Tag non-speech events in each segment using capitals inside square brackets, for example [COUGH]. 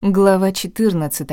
Глава 14.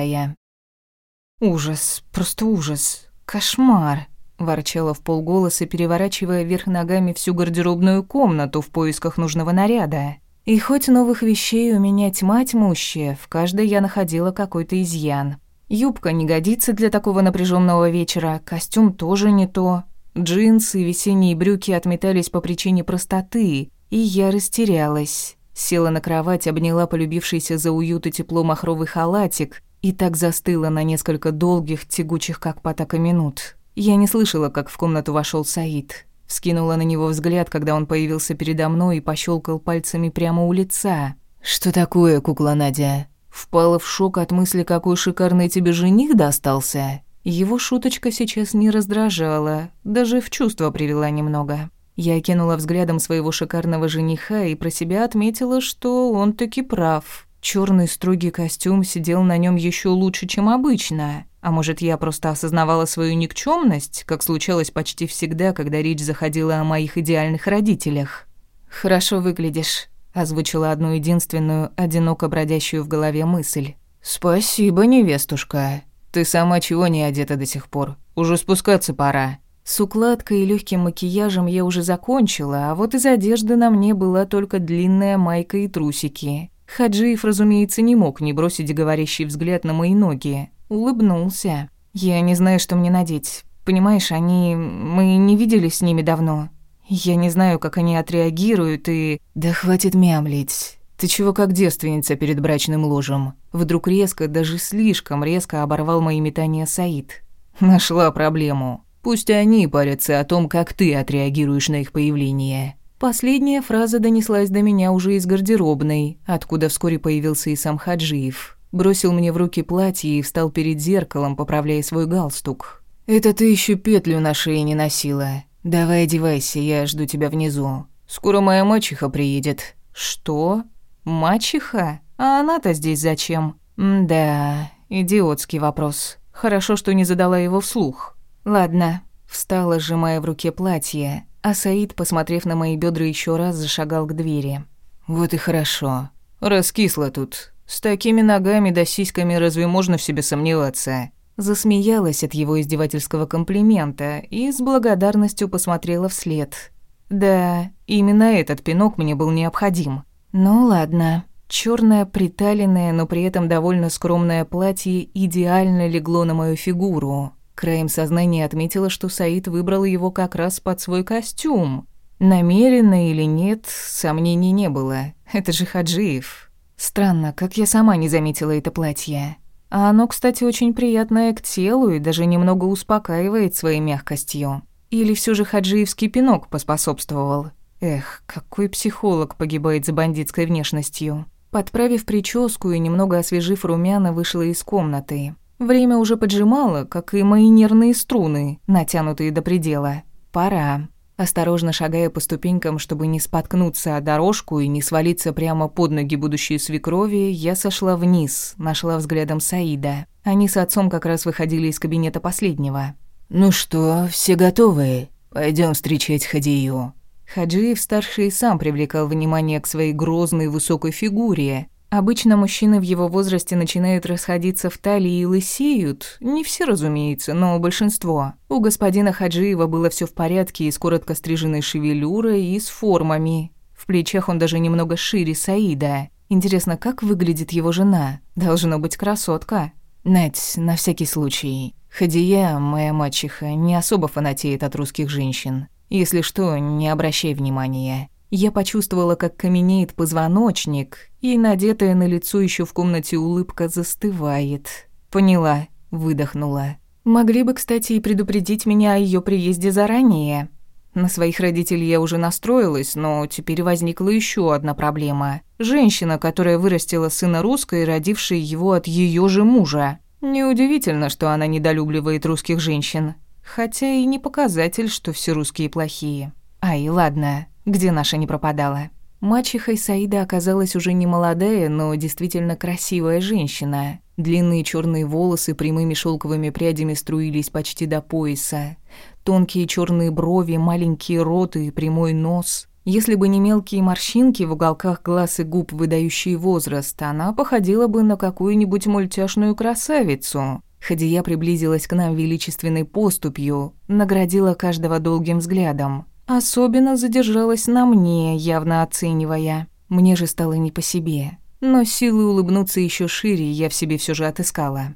Ужас, просто ужас, кошмар, ворчала в полголоса, переворачивая вверх ногами всю гардеробную комнату в поисках нужного наряда. И хоть новых вещей у меня тьма тьмущая, в каждой я находила какой-то изъян. Юбка не годится для такого напряженного вечера, костюм тоже не то. Джинсы и весенние брюки отметались по причине простоты, и я растерялась. Села на кровать, обняла полюбившийся за уют и тепло махровый халатик и так застыла на несколько долгих, тягучих как потака минут. Я не слышала, как в комнату вошел Саид. Вскинула на него взгляд, когда он появился передо мной и пощелкал пальцами прямо у лица. «Что такое, кукла Надя?» Впала в шок от мысли, какой шикарный тебе жених достался. Его шуточка сейчас не раздражала, даже в чувство привела немного. Я кинула взглядом своего шикарного жениха и про себя отметила, что он таки прав. Черный строгий костюм сидел на нем еще лучше, чем обычно. А может, я просто осознавала свою никчемность, как случалось почти всегда, когда речь заходила о моих идеальных родителях. «Хорошо выглядишь», — озвучила одну единственную, одиноко бродящую в голове мысль. «Спасибо, невестушка. Ты сама чего не одета до сих пор? Уже спускаться пора». С укладкой и легким макияжем я уже закончила, а вот из одежды на мне была только длинная майка и трусики. Хаджиев, разумеется, не мог не бросить говорящий взгляд на мои ноги. Улыбнулся. «Я не знаю, что мне надеть. Понимаешь, они... Мы не виделись с ними давно. Я не знаю, как они отреагируют и...» «Да хватит мямлить. Ты чего как девственница перед брачным ложем?» Вдруг резко, даже слишком резко оборвал мои метания Саид. «Нашла проблему. Пусть они парятся о том, как ты отреагируешь на их появление». Последняя фраза донеслась до меня уже из гардеробной, откуда вскоре появился и сам Хаджиев. Бросил мне в руки платье и встал перед зеркалом, поправляя свой галстук. «Это ты еще петлю на шее не носила. Давай одевайся, я жду тебя внизу. Скоро моя мачеха приедет». «Что? Мачеха? А она-то здесь зачем?» «Да, идиотский вопрос. Хорошо, что не задала его вслух». «Ладно», — встала, сжимая в руке платье, а Саид, посмотрев на мои бедра еще раз, зашагал к двери. «Вот и хорошо. Раскисла тут. С такими ногами да сиськами разве можно в себе сомневаться?» Засмеялась от его издевательского комплимента и с благодарностью посмотрела вслед. «Да, именно этот пинок мне был необходим. Ну ладно». Чёрное приталенное, но при этом довольно скромное платье идеально легло на мою фигуру. Краем сознания отметила, что Саид выбрал его как раз под свой костюм. Намеренно или нет, сомнений не было. Это же Хаджиев. Странно, как я сама не заметила это платье. А оно, кстати, очень приятное к телу и даже немного успокаивает своей мягкостью. Или все же хаджиевский пинок поспособствовал. Эх, какой психолог погибает за бандитской внешностью. Подправив прическу и немного освежив румяна, вышла из комнаты. Время уже поджимало, как и мои нервные струны, натянутые до предела. Пора. Осторожно шагая по ступенькам, чтобы не споткнуться о дорожку и не свалиться прямо под ноги будущей свекрови, я сошла вниз, нашла взглядом Саида. Они с отцом как раз выходили из кабинета последнего. «Ну что, все готовы? Пойдем встречать Хадию». Хаджиев-старший сам привлекал внимание к своей грозной высокой фигуре, Обычно мужчины в его возрасте начинают расходиться в талии и лысеют. Не все, разумеется, но большинство. У господина Хаджиева было все в порядке и с коротко стриженной шевелюрой, и с формами. В плечах он даже немного шире Саида. Интересно, как выглядит его жена? Должно быть красотка. Надь, на всякий случай. Хадия, моя мачеха, не особо фанатеет от русских женщин. Если что, не обращай внимания. Я почувствовала, как каменеет позвоночник, и надетая на лицо еще в комнате улыбка застывает. Поняла, выдохнула. Могли бы, кстати, и предупредить меня о ее приезде заранее. На своих родителей я уже настроилась, но теперь возникла еще одна проблема. Женщина, которая вырастила сына русской, родившая его от ее же мужа. Неудивительно, что она недолюбливает русских женщин. Хотя и не показатель, что все русские плохие. Ай, ладно, где наша не пропадала. Мачехой Саида оказалась уже не молодая, но действительно красивая женщина. Длинные черные волосы прямыми шелковыми прядями струились почти до пояса. Тонкие черные брови, маленький рот и прямой нос. Если бы не мелкие морщинки в уголках глаз и губ, выдающие возраст, она походила бы на какую-нибудь мультяшную красавицу. Хадия приблизилась к нам величественной поступью, наградила каждого долгим взглядом. Особенно задержалась на мне, явно оценивая. Мне же стало не по себе. Но силы улыбнуться еще шире я в себе все же отыскала.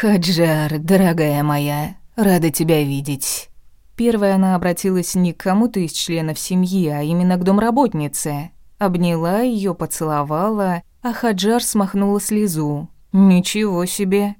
«Хаджар, дорогая моя, рада тебя видеть». Первая она обратилась не к кому-то из членов семьи, а именно к домработнице. Обняла ее, поцеловала, а Хаджар смахнула слезу. «Ничего себе!»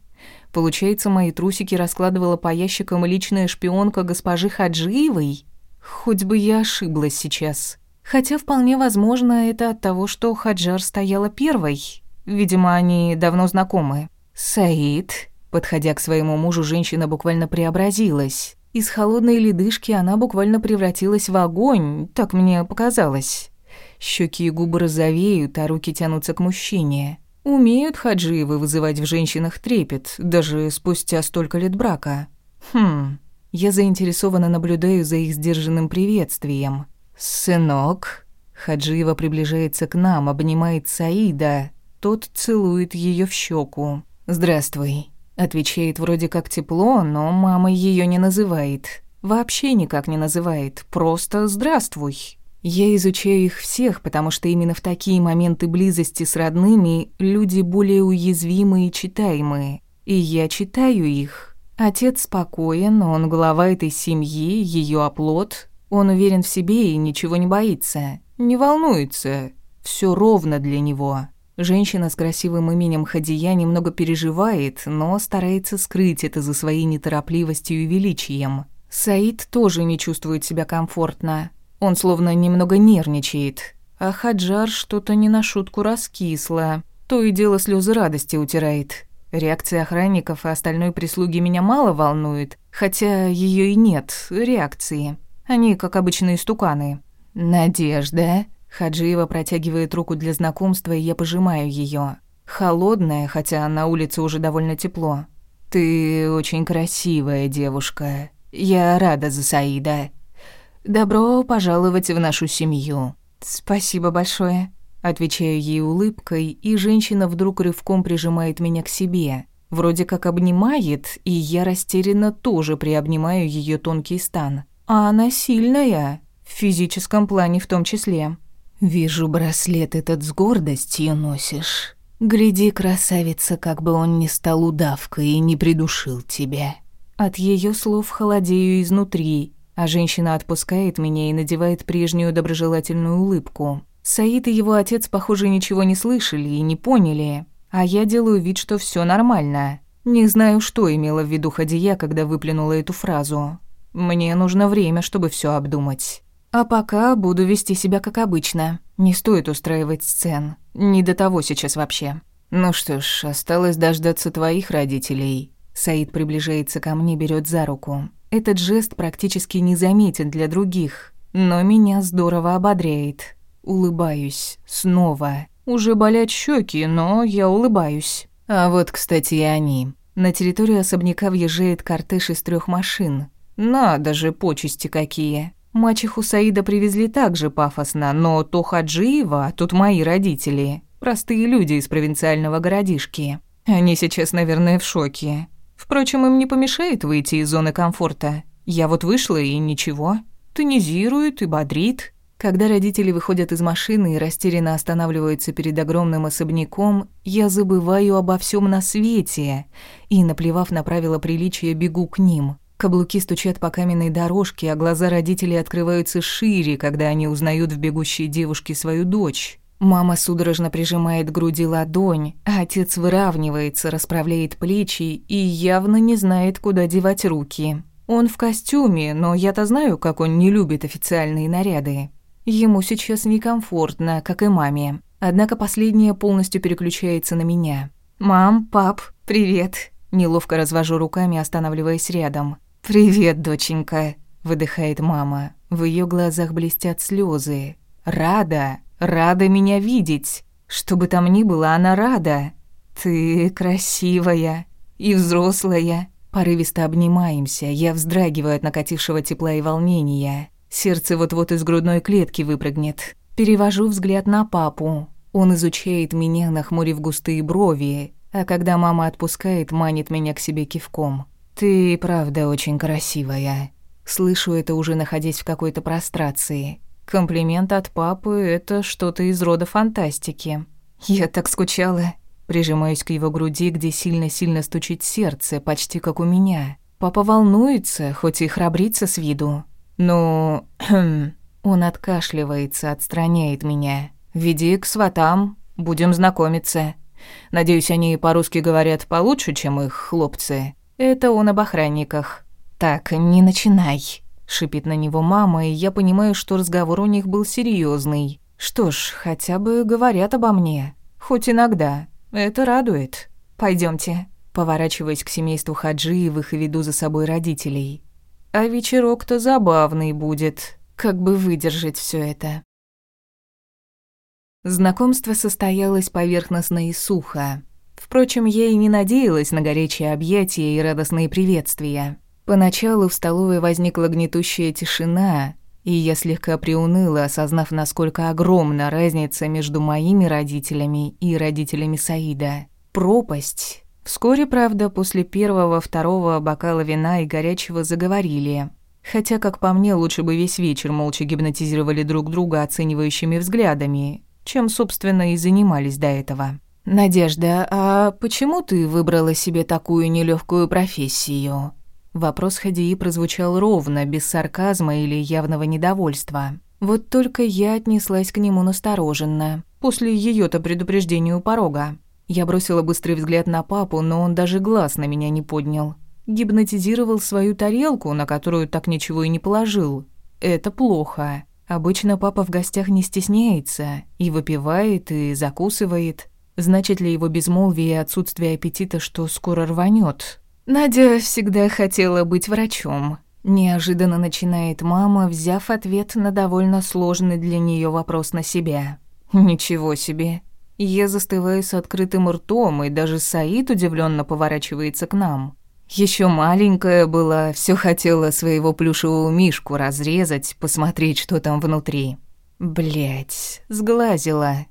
Получается, мои трусики раскладывала по ящикам личная шпионка госпожи Хаджиевой? Хоть бы я ошиблась сейчас. Хотя вполне возможно, это от того, что Хаджар стояла первой. Видимо, они давно знакомы. «Саид», подходя к своему мужу, женщина буквально преобразилась. Из холодной ледышки она буквально превратилась в огонь, так мне показалось. Щеки и губы розовеют, а руки тянутся к мужчине. Умеют хаджиевы вызывать в женщинах трепет, даже спустя столько лет брака. Хм, я заинтересованно наблюдаю за их сдержанным приветствием. «Сынок...» Хаджиева приближается к нам, обнимает Саида. Тот целует ее в щеку. «Здравствуй. Отвечает вроде как тепло, но мама ее не называет. Вообще никак не называет, просто «здравствуй». Я изучаю их всех, потому что именно в такие моменты близости с родными люди более уязвимые и читаемые. И я читаю их. Отец спокоен, он глава этой семьи, ее оплот. Он уверен в себе и ничего не боится. Не волнуется. Все ровно для него. Женщина с красивым именем Хадия немного переживает, но старается скрыть это за своей неторопливостью и величием. Саид тоже не чувствует себя комфортно. Он словно немного нервничает. А Хаджар что-то не на шутку раскисло. То и дело слезы радости утирает. Реакция охранников и остальной прислуги меня мало волнует, хотя ее и нет, реакции. Они, как обычные стуканы. «Надежда?» Хаджиева протягивает руку для знакомства, и я пожимаю ее. Холодная, хотя на улице уже довольно тепло. «Ты очень красивая девушка. Я рада за Саида. Добро пожаловать в нашу семью». «Спасибо большое», — отвечаю ей улыбкой, и женщина вдруг рывком прижимает меня к себе. Вроде как обнимает, и я растерянно тоже приобнимаю ее тонкий стан. А она сильная, в физическом плане в том числе. «Вижу, браслет этот с гордостью носишь. Гляди, красавица, как бы он не стал удавкой и не придушил тебя». От ее слов холодею изнутри, а женщина отпускает меня и надевает прежнюю доброжелательную улыбку. Саид и его отец, похоже, ничего не слышали и не поняли, а я делаю вид, что все нормально. Не знаю, что имела в виду Хадия, когда выплюнула эту фразу. Мне нужно время, чтобы все обдумать. А пока буду вести себя как обычно. Не стоит устраивать сцен. Не до того сейчас вообще. Ну что ж, осталось дождаться твоих родителей. Саид приближается ко мне, берет за руку. Этот жест практически незаметен для других, но меня здорово ободряет. Улыбаюсь. Снова. Уже болят щеки, но я улыбаюсь. А вот, кстати, и они. На территорию особняка въезжает кортеж из трех машин. Надо же, почести какие. Мачеху Саида привезли также пафосно, но то Хаджиева, тут мои родители. Простые люди из провинциального городишки. Они сейчас, наверное, в шоке. Впрочем, им не помешает выйти из зоны комфорта. Я вот вышла и ничего. Тонизирует и бодрит. Когда родители выходят из машины и растерянно останавливаются перед огромным особняком, я забываю обо всем на свете и, наплевав на правила приличия, бегу к ним. Каблуки стучат по каменной дорожке, а глаза родителей открываются шире, когда они узнают в бегущей девушке свою дочь. Мама судорожно прижимает к груди ладонь, а отец выравнивается, расправляет плечи и явно не знает, куда девать руки. Он в костюме, но я-то знаю, как он не любит официальные наряды. Ему сейчас некомфортно, как и маме. Однако последняя полностью переключается на меня. «Мам, пап, привет!» Неловко развожу руками, останавливаясь рядом. «Привет, доченька», — выдыхает мама. В ее глазах блестят слезы. «Рада, рада меня видеть. Что бы там ни было, она рада. Ты красивая и взрослая». Порывисто обнимаемся, я вздрагиваю от накатившего тепла и волнения. Сердце вот-вот из грудной клетки выпрыгнет. Перевожу взгляд на папу. Он изучает меня, нахмурив густые брови, а когда мама отпускает, манит меня к себе кивком. «Ты правда очень красивая». Слышу это уже находясь в какой-то прострации. Комплимент от папы — это что-то из рода фантастики. Я так скучала. Прижимаюсь к его груди, где сильно-сильно стучит сердце, почти как у меня. Папа волнуется, хоть и храбрится с виду. Но... [CLEARS THROAT] Он откашливается, отстраняет меня. «Веди к сватам, будем знакомиться. Надеюсь, они по-русски говорят получше, чем их хлопцы. Это он об охранниках. Так, не начинай». Шипит на него мама, и я понимаю, что разговор у них был серьезный. Что ж, хотя бы говорят обо мне. Хоть иногда. Это радует. Пойдемте. Поворачиваясь к семейству Хаджиевых и веду за собой родителей. А вечерок-то забавный будет. Как бы выдержать все это. Знакомство состоялось поверхностно и сухо. Впрочем, я и не надеялась на горячие объятия и радостные приветствия. Поначалу в столовой возникла гнетущая тишина, и я слегка приуныла, осознав, насколько огромна разница между моими родителями и родителями Саида. Пропасть. Вскоре, правда, после первого-второго бокала вина и горячего заговорили. Хотя, как по мне, лучше бы весь вечер молча гипнотизировали друг друга оценивающими взглядами, чем, собственно, и занимались до этого. «Надежда, а почему ты выбрала себе такую нелегкую профессию?» Вопрос Хадии прозвучал ровно, без сарказма или явного недовольства. Вот только я отнеслась к нему настороженно, после ее то предупреждения у порога. Я бросила быстрый взгляд на папу, но он даже глаз на меня не поднял. Гипнотизировал свою тарелку, на которую так ничего и не положил. Это плохо. Обычно папа в гостях не стесняется, и выпивает, и закусывает. Значит ли его безмолвие и отсутствие аппетита, что скоро рванет? Надя всегда хотела быть врачом. Неожиданно начинает мама, взяв ответ на довольно сложный для нее вопрос на себя. Ничего себе. Я застываю с открытым ртом, и даже Саид удивленно поворачивается к нам. Еще маленькая была, все хотела своего плюшевого мишку разрезать, посмотреть, что там внутри. Блять, сглазила.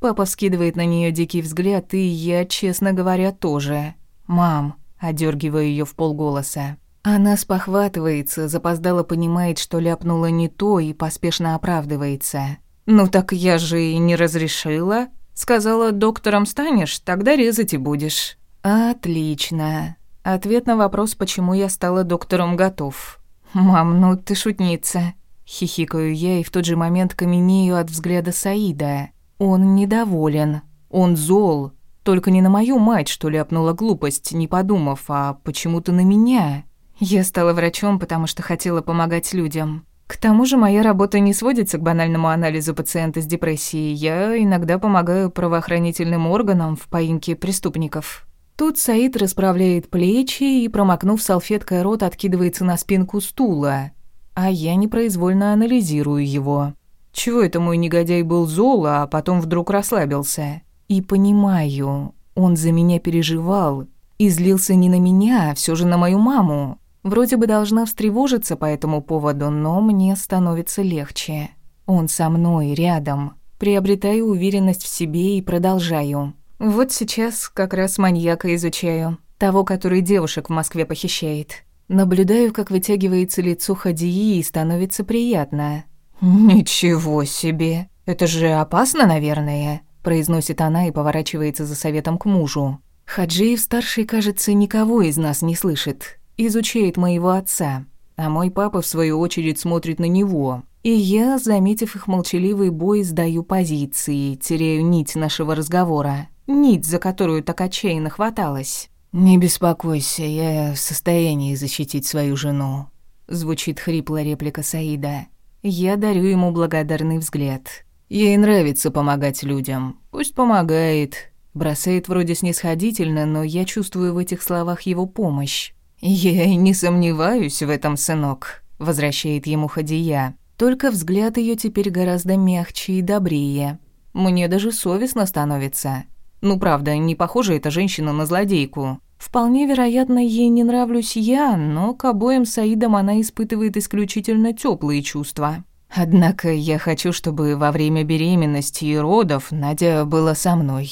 Папа вскидывает на нее дикий взгляд, и я, честно говоря, тоже. «Мам, Одергиваю ее в полголоса. Она спохватывается, запоздало понимает, что ляпнула не то и поспешно оправдывается. «Ну так я же и не разрешила. Сказала, доктором станешь, тогда резать и будешь». «Отлично. Ответ на вопрос, почему я стала доктором, готов». «Мам, ну ты шутница». Хихикаю я и в тот же момент каменею от взгляда Саида. Он недоволен. Он зол. Только не на мою мать, что ляпнула глупость, не подумав, а почему-то на меня. Я стала врачом, потому что хотела помогать людям. К тому же моя работа не сводится к банальному анализу пациента с депрессией. Я иногда помогаю правоохранительным органам в поимке преступников. Тут Саид расправляет плечи и, промокнув салфеткой рот, откидывается на спинку стула. А я непроизвольно анализирую его. Чего это мой негодяй был зол, а потом вдруг расслабился? И понимаю, он за меня переживал и злился не на меня, а все же на мою маму. Вроде бы должна встревожиться по этому поводу, но мне становится легче. Он со мной, рядом. Приобретаю уверенность в себе и продолжаю. Вот сейчас как раз маньяка изучаю. Того, который девушек в Москве похищает. Наблюдаю, как вытягивается лицо Хадии и становится приятно. «Ничего себе! Это же опасно, наверное?» произносит она и поворачивается за советом к мужу. Хаджиев-старший, кажется, никого из нас не слышит. Изучает моего отца. А мой папа, в свою очередь, смотрит на него. И я, заметив их молчаливый бой, сдаю позиции, теряю нить нашего разговора. Нить, за которую так отчаянно хваталась. «Не беспокойся, я в состоянии защитить свою жену», — звучит хриплая реплика Саида. Я дарю ему благодарный взгляд. Ей нравится помогать людям. Пусть помогает. Бросает вроде снисходительно, но я чувствую в этих словах его помощь. «Я и не сомневаюсь в этом, сынок», — возвращает ему Хадия. Только взгляд ее теперь гораздо мягче и добрее. Мне даже совестно становится. Ну правда, не похожа эта женщина на злодейку. Вполне вероятно, ей не нравлюсь я, но к обоим Саидам она испытывает исключительно теплые чувства. Однако я хочу, чтобы во время беременности и родов Надя была со мной.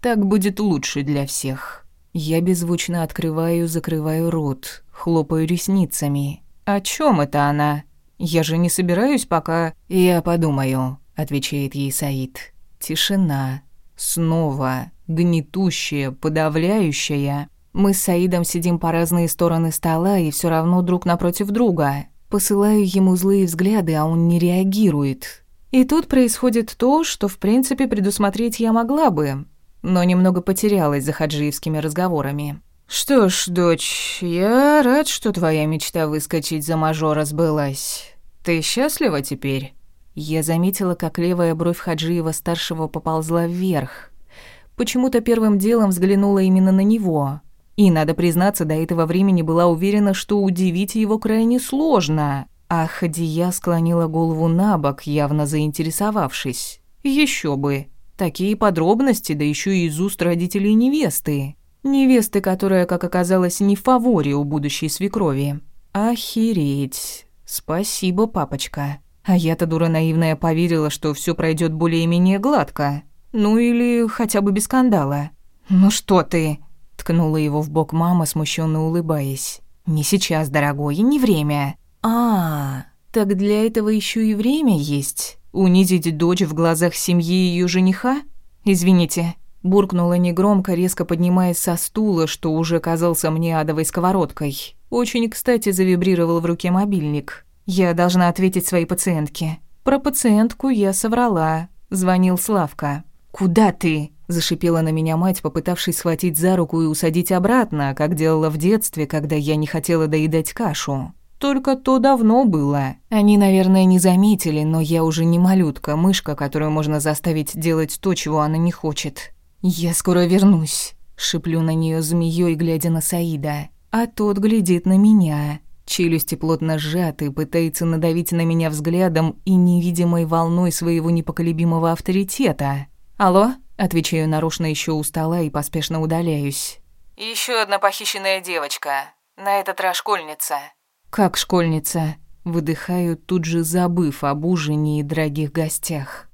Так будет лучше для всех. Я беззвучно открываю, закрываю рот, хлопаю ресницами. О чем это она? Я же не собираюсь пока. Я подумаю, отвечает ей Саид. Тишина. Снова гнетущая, подавляющая. Мы с Саидом сидим по разные стороны стола и все равно друг напротив друга. Посылаю ему злые взгляды, а он не реагирует. И тут происходит то, что в принципе предусмотреть я могла бы, но немного потерялась за хаджиевскими разговорами. «Что ж, дочь, я рад, что твоя мечта выскочить за мажора сбылась. Ты счастлива теперь?» Я заметила, как левая бровь Хаджиева-старшего поползла вверх. Почему-то первым делом взглянула именно на него. И, надо признаться, до этого времени была уверена, что удивить его крайне сложно. А Хадия склонила голову на бок, явно заинтересовавшись. Еще бы. Такие подробности, да еще и из уст родителей невесты. Невесты, которая, как оказалось, не в фаворе у будущей свекрови. Охереть. Спасибо, папочка. А я-то дура наивная поверила, что все пройдет более-менее гладко. Ну или хотя бы без скандала. «Ну что ты?» Ткнула его в бок мама, смущенно улыбаясь. «Не сейчас, дорогой, не время». «А, так для этого еще и время есть. Унизить дочь в глазах семьи ее жениха? Извините». Буркнула негромко, резко поднимаясь со стула, что уже казался мне адовой сковородкой. Очень, кстати, завибрировал в руке мобильник. «Я должна ответить своей пациентке». Про пациентку я соврала. Звонил Славка. «Куда ты?» – зашипела на меня мать, попытавшись схватить за руку и усадить обратно, как делала в детстве, когда я не хотела доедать кашу. Только то давно было. Они, наверное, не заметили, но я уже не малютка, мышка, которую можно заставить делать то, чего она не хочет. «Я скоро вернусь», – шиплю на нее змеей, глядя на Саида. А тот глядит на меня. Челюсти плотно сжаты, пытается надавить на меня взглядом и невидимой волной своего непоколебимого авторитета. «Алло?» – отвечаю нарочно еще у стола и поспешно удаляюсь. Еще одна похищенная девочка. На этот раз школьница». «Как школьница?» Выдыхаю, тут же забыв об ужине и дорогих гостях.